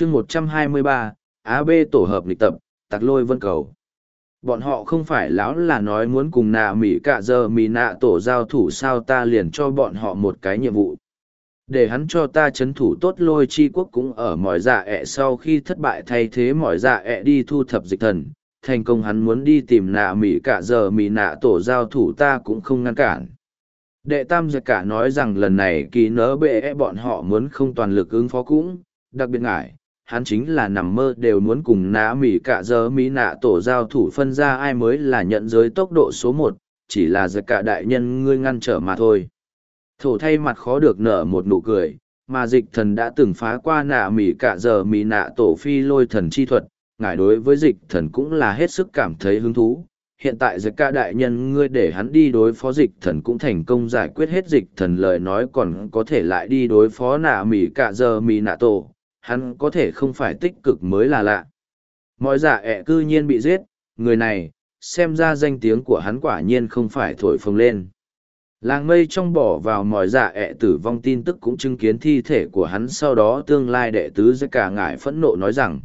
chương một trăm hai mươi ba AB tổ hợp lịch tập, Tạc lôi vân cầu. Bọn họ không phải lão là nói muốn cùng nạ mỉ cả giờ mỉ nạ tổ giao thủ sao ta liền cho bọn họ một cái nhiệm vụ. Để hắn cho ta chấn thủ tốt lôi chi quốc cũng ở mỏi dạ ẹ sau khi thất bại thay thế mỏi dạ ẹ đi thu thập dịch thần. Thành công hắn muốn đi tìm nạ mỉ cả giờ mỉ nạ tổ giao thủ ta cũng không ngăn cản. Đệ tam giật cả nói rằng lần này kỳ nớ bệ bọn họ muốn không toàn lực ứng phó cũng, đặc biệt ngại, hắn chính là nằm mơ đều muốn cùng nã mỉ cả giờ mỹ nạ tổ giao thủ phân ra ai mới là nhận giới tốc độ số một, chỉ là giật cả đại nhân ngươi ngăn trở mà thôi. Thổ thay mặt khó được nở một nụ cười, mà dịch thần đã từng phá qua nạ mỉ cả giờ mỉ nạ tổ phi lôi thần chi thuật, ngài đối với dịch thần cũng là hết sức cảm thấy hứng thú. Hiện tại giật ca đại nhân ngươi để hắn đi đối phó dịch thần cũng thành công giải quyết hết dịch thần lời nói còn có thể lại đi đối phó nạ mỉ cả giờ mỉ nạ tổ hắn có thể không phải tích cực mới là lạ. Mọi giả ẹ cư nhiên bị giết, người này, xem ra danh tiếng của hắn quả nhiên không phải thổi phồng lên. Làng mây trong bỏ vào mọi giả ẹ tử vong tin tức cũng chứng kiến thi thể của hắn sau đó tương lai đệ tứ sẽ cả ngải phẫn nộ nói rằng.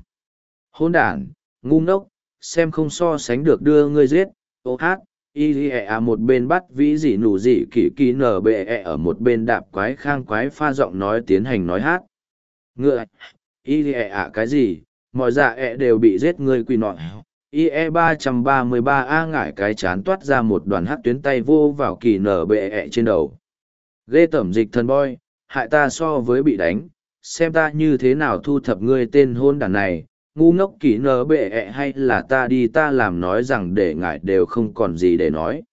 Hôn đàn, ngu ngốc, xem không so sánh được đưa ngươi giết, ô hát, y ẹ à một bên bắt vĩ gì nụ gì kỳ kỳ nở bệ ẹ ở một bên đạp quái khang quái pha giọng nói tiến hành nói hát ngựa, y ẹ e ạ, cái gì? Mọi dạ ẹ đều bị giết ngươi quỳ nọ. Ie ba trăm ba mươi ba a ngải cái chán toát ra một đoàn hát tuyến tay vô vào kỳ nở bệ ẹ trên đầu. Ghê tẩm dịch thần boy hại ta so với bị đánh. Xem ta như thế nào thu thập ngươi tên hôn đàn này. Ngu ngốc kỳ nở bệ ẹ hay là ta đi ta làm nói rằng để ngại đều không còn gì để nói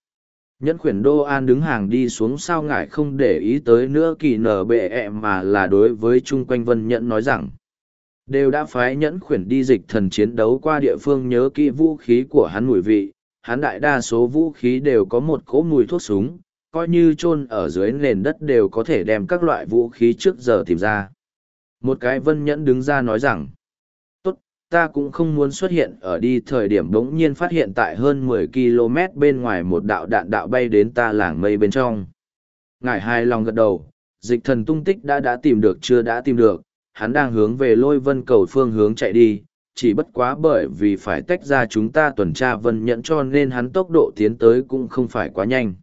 nhẫn khuyển đô an đứng hàng đi xuống sao ngại không để ý tới nữa kỳ nở bệ ẹ mà là đối với chung quanh vân nhẫn nói rằng. Đều đã phái nhẫn khuyển đi dịch thần chiến đấu qua địa phương nhớ kỹ vũ khí của hắn mùi vị. Hắn đại đa số vũ khí đều có một cỗ mùi thuốc súng, coi như chôn ở dưới nền đất đều có thể đem các loại vũ khí trước giờ tìm ra. Một cái vân nhẫn đứng ra nói rằng ta cũng không muốn xuất hiện ở đi thời điểm bỗng nhiên phát hiện tại hơn 10 km bên ngoài một đạo đạn đạo bay đến ta làng mây bên trong. Ngải hai lòng gật đầu, dịch thần tung tích đã đã tìm được chưa đã tìm được, hắn đang hướng về lôi vân cầu phương hướng chạy đi, chỉ bất quá bởi vì phải tách ra chúng ta tuần tra vân nhận cho nên hắn tốc độ tiến tới cũng không phải quá nhanh.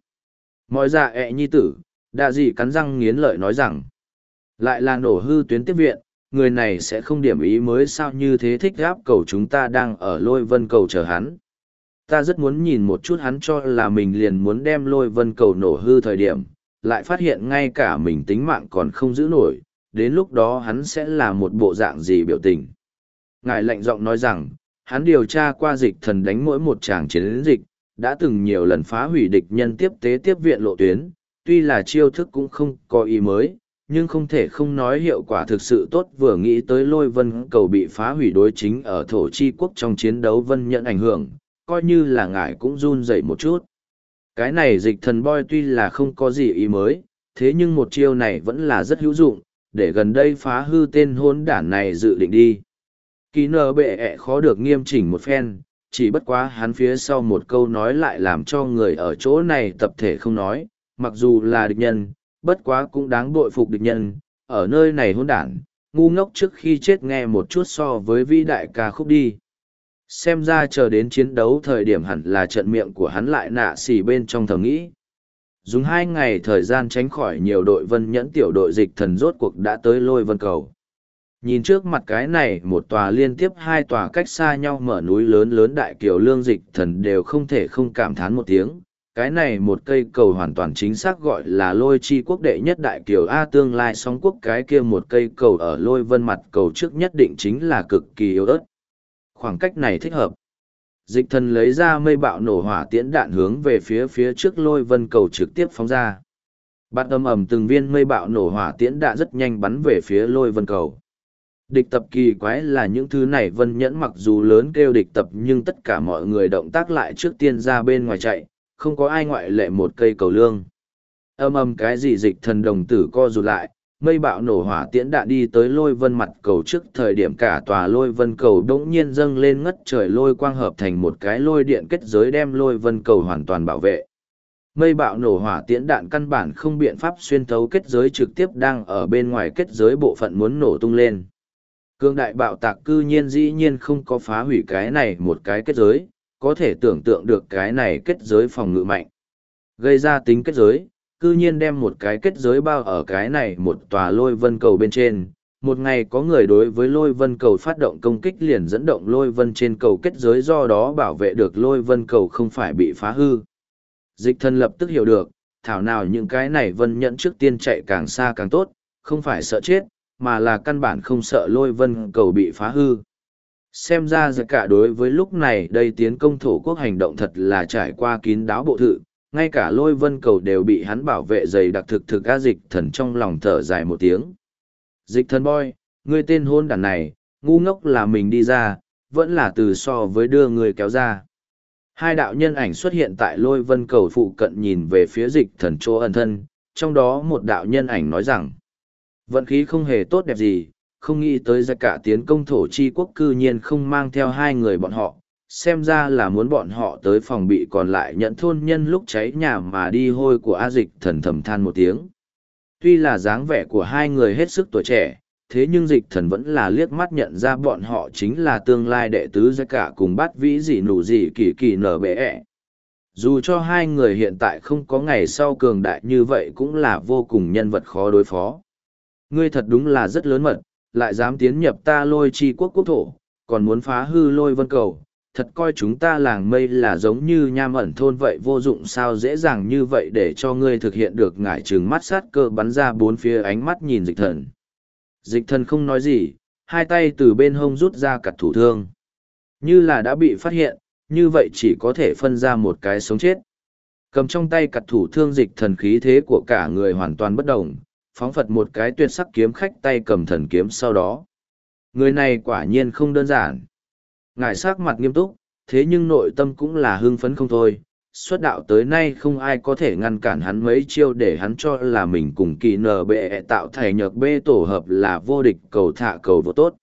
Mọi dạ ẹ nhi tử, đạ dị cắn răng nghiến lợi nói rằng, lại là nổ hư tuyến tiếp viện, người này sẽ không điểm ý mới sao như thế thích gáp cầu chúng ta đang ở lôi vân cầu chờ hắn. Ta rất muốn nhìn một chút hắn cho là mình liền muốn đem lôi vân cầu nổ hư thời điểm, lại phát hiện ngay cả mình tính mạng còn không giữ nổi, đến lúc đó hắn sẽ là một bộ dạng gì biểu tình. Ngài lạnh giọng nói rằng, hắn điều tra qua dịch thần đánh mỗi một tràng chiến dịch, đã từng nhiều lần phá hủy địch nhân tiếp tế tiếp viện lộ tuyến, tuy là chiêu thức cũng không có ý mới, nhưng không thể không nói hiệu quả thực sự tốt vừa nghĩ tới lôi vân cầu bị phá hủy đối chính ở thổ chi quốc trong chiến đấu vân nhận ảnh hưởng, coi như là ngài cũng run dậy một chút. Cái này dịch thần boy tuy là không có gì ý mới, thế nhưng một chiêu này vẫn là rất hữu dụng, để gần đây phá hư tên hôn đản này dự định đi. Ký nở bệ ẹ khó được nghiêm chỉnh một phen, chỉ bất quá hắn phía sau một câu nói lại làm cho người ở chỗ này tập thể không nói, mặc dù là địch nhân, bất quá cũng đáng bội phục địch nhân, ở nơi này hôn đản, ngu ngốc trước khi chết nghe một chút so với vĩ đại ca khúc đi. Xem ra chờ đến chiến đấu thời điểm hẳn là trận miệng của hắn lại nạ xỉ bên trong thầm nghĩ. Dùng hai ngày thời gian tránh khỏi nhiều đội vân nhẫn tiểu đội dịch thần rốt cuộc đã tới lôi vân cầu. Nhìn trước mặt cái này một tòa liên tiếp hai tòa cách xa nhau mở núi lớn lớn đại kiều lương dịch thần đều không thể không cảm thán một tiếng, cái này một cây cầu hoàn toàn chính xác gọi là lôi chi quốc đệ nhất đại kiều A tương lai sóng quốc cái kia một cây cầu ở lôi vân mặt cầu trước nhất định chính là cực kỳ yếu ớt. Khoảng cách này thích hợp. Dịch thần lấy ra mây bạo nổ hỏa tiễn đạn hướng về phía phía trước lôi vân cầu trực tiếp phóng ra. Bắt âm ầm từng viên mây bạo nổ hỏa tiễn đạn rất nhanh bắn về phía lôi vân cầu. Địch tập kỳ quái là những thứ này vân nhẫn mặc dù lớn kêu địch tập nhưng tất cả mọi người động tác lại trước tiên ra bên ngoài chạy, không có ai ngoại lệ một cây cầu lương. Âm âm cái gì dịch thần đồng tử co rụt lại, mây bạo nổ hỏa tiễn đạn đi tới lôi vân mặt cầu trước thời điểm cả tòa lôi vân cầu đống nhiên dâng lên ngất trời lôi quang hợp thành một cái lôi điện kết giới đem lôi vân cầu hoàn toàn bảo vệ. Mây bạo nổ hỏa tiễn đạn căn bản không biện pháp xuyên thấu kết giới trực tiếp đang ở bên ngoài kết giới bộ phận muốn nổ tung lên. Cương đại bạo tạc cư nhiên dĩ nhiên không có phá hủy cái này một cái kết giới, có thể tưởng tượng được cái này kết giới phòng ngự mạnh. Gây ra tính kết giới, cư nhiên đem một cái kết giới bao ở cái này một tòa lôi vân cầu bên trên. Một ngày có người đối với lôi vân cầu phát động công kích liền dẫn động lôi vân trên cầu kết giới do đó bảo vệ được lôi vân cầu không phải bị phá hư. Dịch thân lập tức hiểu được, thảo nào những cái này vân nhẫn trước tiên chạy càng xa càng tốt, không phải sợ chết, mà là căn bản không sợ lôi vân cầu bị phá hư. Xem ra giặc cả đối với lúc này đây tiến công thổ quốc hành động thật là trải qua kín đáo bộ thự, ngay cả lôi vân cầu đều bị hắn bảo vệ dày đặc thực thực a dịch thần trong lòng thở dài một tiếng. Dịch thần boy, ngươi tên hôn đàn này, ngu ngốc là mình đi ra, vẫn là từ so với đưa người kéo ra. Hai đạo nhân ảnh xuất hiện tại lôi vân cầu phụ cận nhìn về phía dịch thần chỗ ẩn thân, trong đó một đạo nhân ảnh nói rằng, vận khí không hề tốt đẹp gì, không nghĩ tới ra cả tiến công thổ chi quốc cư nhiên không mang theo hai người bọn họ, xem ra là muốn bọn họ tới phòng bị còn lại nhận thôn nhân lúc cháy nhà mà đi hôi của A dịch thần thầm than một tiếng. Tuy là dáng vẻ của hai người hết sức tuổi trẻ, thế nhưng dịch thần vẫn là liếc mắt nhận ra bọn họ chính là tương lai đệ tứ ra cả cùng bát vĩ gì nụ gì kỳ kỳ nở bệ ẹ. Dù cho hai người hiện tại không có ngày sau cường đại như vậy cũng là vô cùng nhân vật khó đối phó. Ngươi thật đúng là rất lớn mật, lại dám tiến nhập ta lôi chi quốc quốc thổ, còn muốn phá hư lôi vân cầu, thật coi chúng ta làng mây là giống như nham ẩn thôn vậy vô dụng sao dễ dàng như vậy để cho ngươi thực hiện được ngải trừng mắt sát cơ bắn ra bốn phía ánh mắt nhìn dịch thần. Dịch thần không nói gì, hai tay từ bên hông rút ra cặt thủ thương. Như là đã bị phát hiện, như vậy chỉ có thể phân ra một cái sống chết. Cầm trong tay cặt thủ thương dịch thần khí thế của cả người hoàn toàn bất động, phóng phật một cái tuyệt sắc kiếm khách tay cầm thần kiếm sau đó. Người này quả nhiên không đơn giản. Ngài sắc mặt nghiêm túc, thế nhưng nội tâm cũng là hưng phấn không thôi. Xuất đạo tới nay không ai có thể ngăn cản hắn mấy chiêu để hắn cho là mình cùng kỳ nở bệ tạo thể nhược bê tổ hợp là vô địch cầu thả cầu vô tốt.